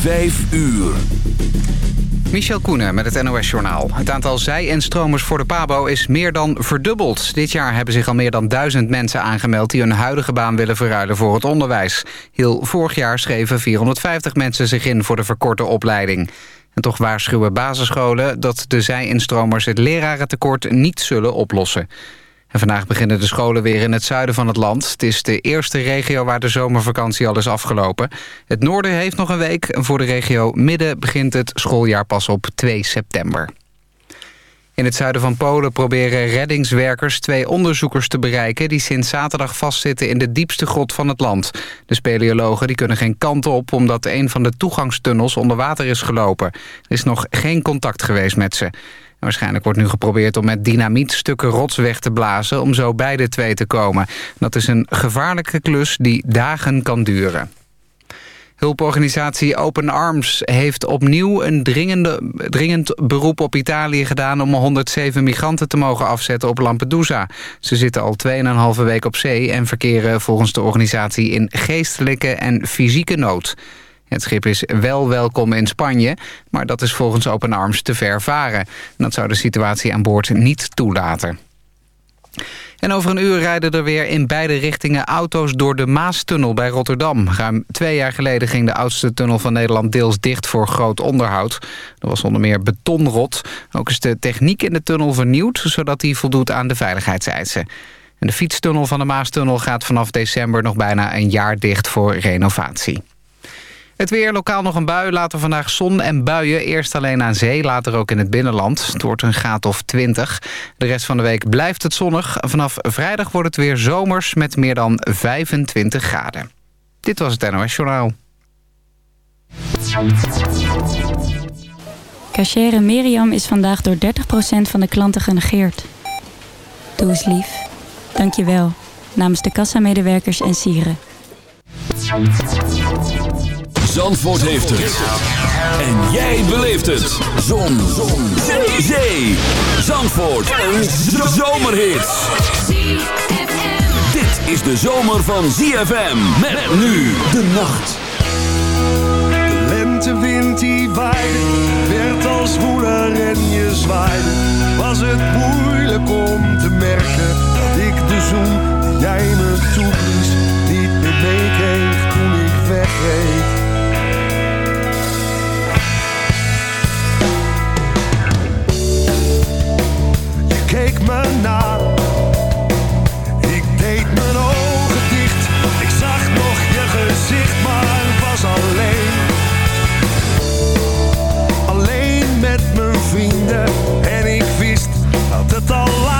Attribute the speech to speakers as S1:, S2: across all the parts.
S1: Vijf uur.
S2: Michel Koenen met het NOS-journaal. Het aantal zij- en stromers voor de PABO is meer dan verdubbeld. Dit jaar hebben zich al meer dan duizend mensen aangemeld... die hun huidige baan willen verruilen voor het onderwijs. Heel vorig jaar schreven 450 mensen zich in voor de verkorte opleiding. En toch waarschuwen basisscholen dat de zij-instromers het lerarentekort niet zullen oplossen. En vandaag beginnen de scholen weer in het zuiden van het land. Het is de eerste regio waar de zomervakantie al is afgelopen. Het noorden heeft nog een week. En voor de regio midden begint het schooljaar pas op 2 september. In het zuiden van Polen proberen reddingswerkers twee onderzoekers te bereiken... die sinds zaterdag vastzitten in de diepste grot van het land. De speleologen die kunnen geen kant op... omdat een van de toegangstunnels onder water is gelopen. Er is nog geen contact geweest met ze. Waarschijnlijk wordt nu geprobeerd om met dynamiet stukken rots weg te blazen... om zo bij de twee te komen. Dat is een gevaarlijke klus die dagen kan duren. Hulporganisatie Open Arms heeft opnieuw een dringende, dringend beroep op Italië gedaan... om 107 migranten te mogen afzetten op Lampedusa. Ze zitten al 2,5 week op zee en verkeren volgens de organisatie... in geestelijke en fysieke nood. Het schip is wel welkom in Spanje, maar dat is volgens Open Arms te ver varen. Dat zou de situatie aan boord niet toelaten. En over een uur rijden er weer in beide richtingen auto's door de Maastunnel bij Rotterdam. Ruim twee jaar geleden ging de oudste tunnel van Nederland deels dicht voor groot onderhoud. Er was onder meer betonrot. Ook is de techniek in de tunnel vernieuwd, zodat die voldoet aan de veiligheidseisen. En de fietstunnel van de Maastunnel gaat vanaf december nog bijna een jaar dicht voor renovatie. Het weer, lokaal nog een bui, later vandaag zon en buien. Eerst alleen aan zee, later ook in het binnenland. Het wordt een graad of 20. De rest van de week blijft het zonnig. Vanaf vrijdag wordt het weer zomers met meer dan 25 graden. Dit was het NOS Journaal.
S3: Cachere Miriam is vandaag door 30% van de klanten genegeerd. Doe eens lief. Dank je wel. Namens de kassamedewerkers en sieren.
S1: Zandvoort heeft het. En jij beleeft het. Zon. Zon. Zee. Zee. Zandvoort. Een zomerhit. Dit is de zomer van ZFM. Met nu de nacht.
S4: De lentewind die waaide, werd als woeler en je zwaaide. Was het moeilijk om te merken dat ik de zoen jij me toeblies niet meer meekreeg toen ik wegreed. Keek me na. Ik deed mijn ogen dicht, ik zag nog je gezicht, maar was alleen. Alleen met mijn vrienden en ik wist dat het al laat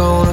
S5: gonna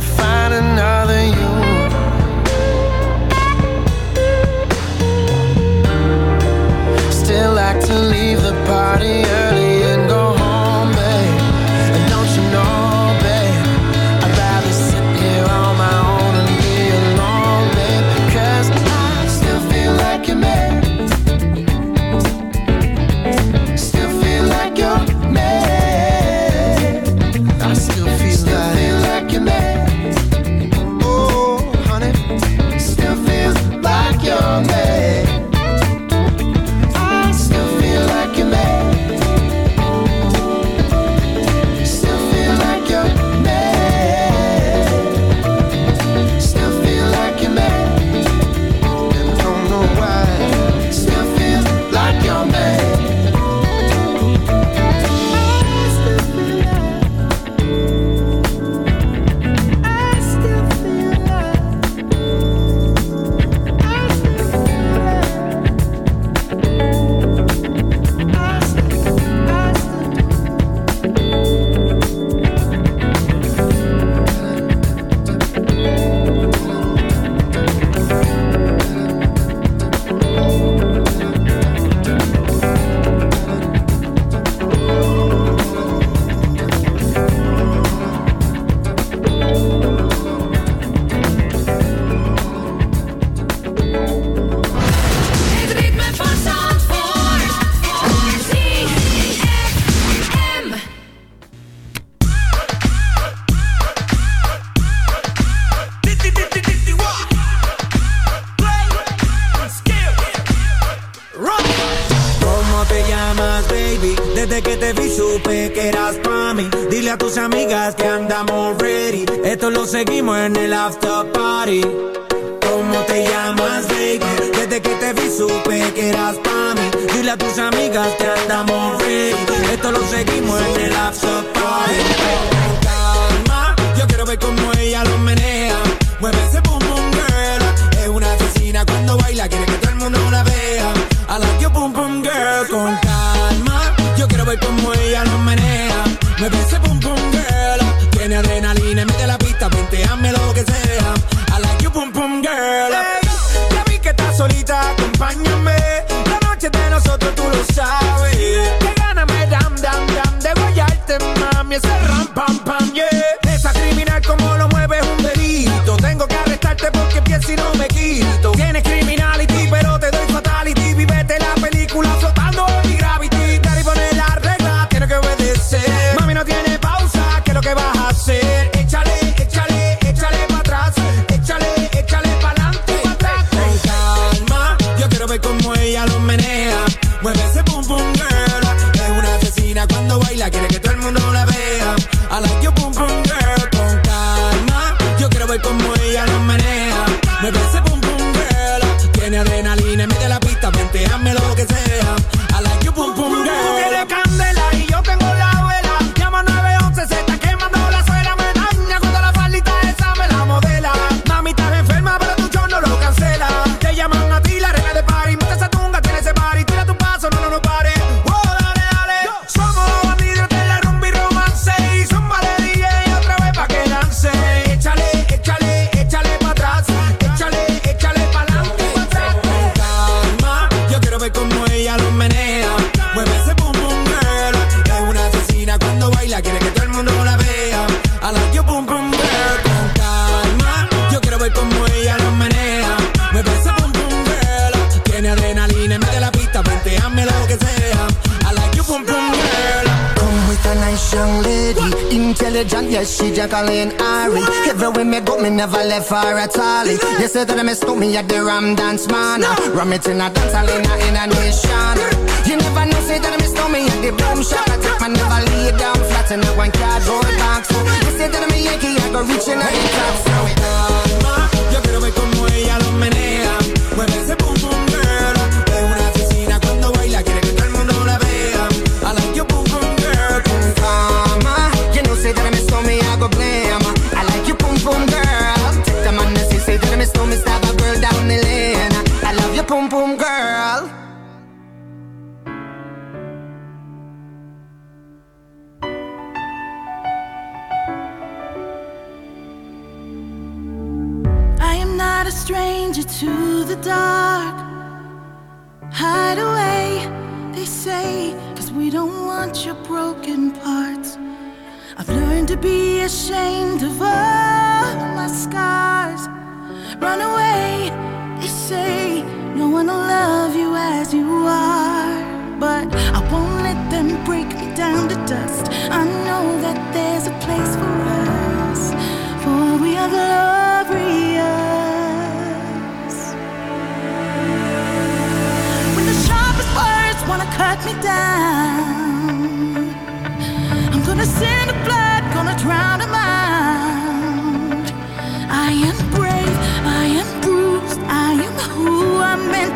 S6: it in a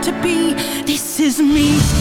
S7: to be. This is me.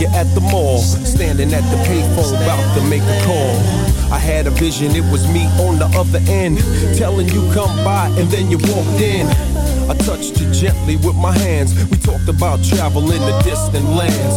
S8: You at the mall, standing at the payphone about to make a call. I had a vision, it was me on the other end, telling you come by, and then you walked in. I touched you gently with my hands. We talked about travel in the distant lands,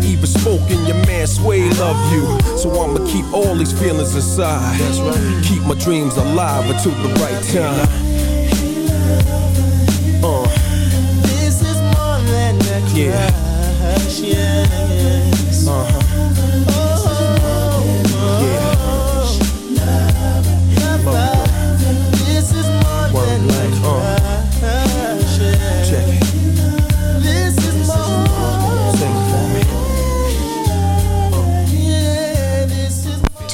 S8: even spoke, and your man Sway love you. So I'ma keep all these feelings inside. That's right. Keep my dreams alive until the right time. Uh.
S6: This is more than a crush.
S8: Yeah.
S6: Yes.
S8: Uh-huh.
S6: This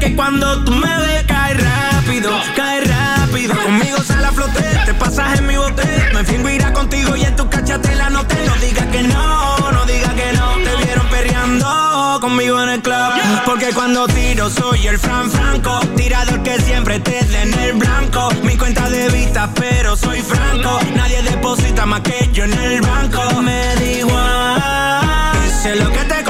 S6: Que cuando tú me ves cae rápido, cae rápido. Conmigo sale a flote, te pasas en mi bote. Me fingo irá contigo y en tu no te no digas que no, no digas que no. Te vieron perreando conmigo en el club. Porque cuando tiro soy el Fran Franco, tirador que siempre te dé en el blanco. Mi cuenta de vista, pero soy franco. Nadie deposita más que yo en el banco. Me da igual, hice lo que te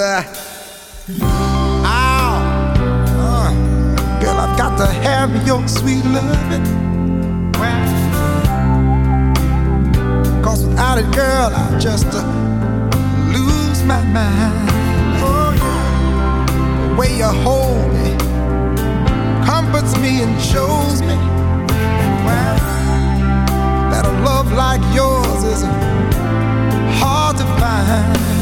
S9: Ow. Uh, girl, I've got to have your sweet loving. Cause without it, girl, I just uh, lose my mind. Oh, yeah. The way you hold me comforts me and shows me that a love like yours is hard to find.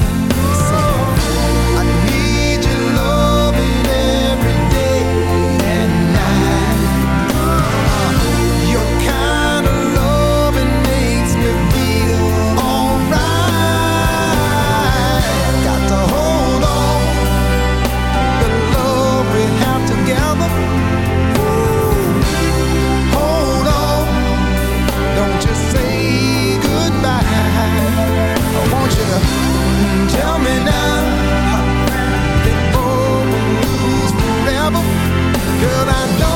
S9: Girl, I know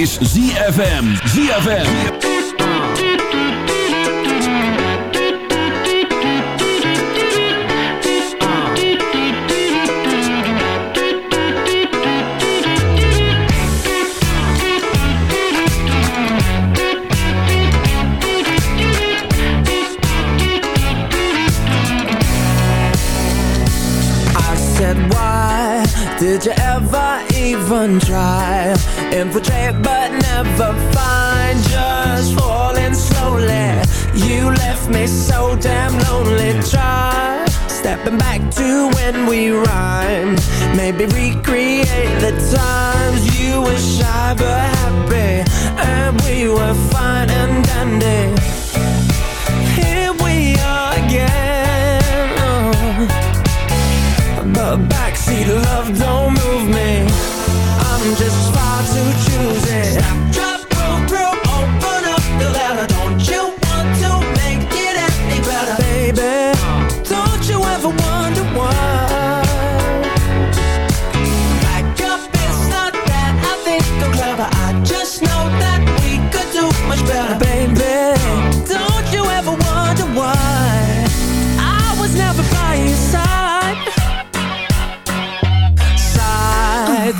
S9: is ZFM. ZFM. I said, why did you
S5: ever even try. Infiltrate but never find. Just falling slowly. You left me so damn lonely. Try stepping back to when we rhymed. Maybe recreate the times you were shy but happy, and we were fine and dandy.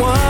S5: wonder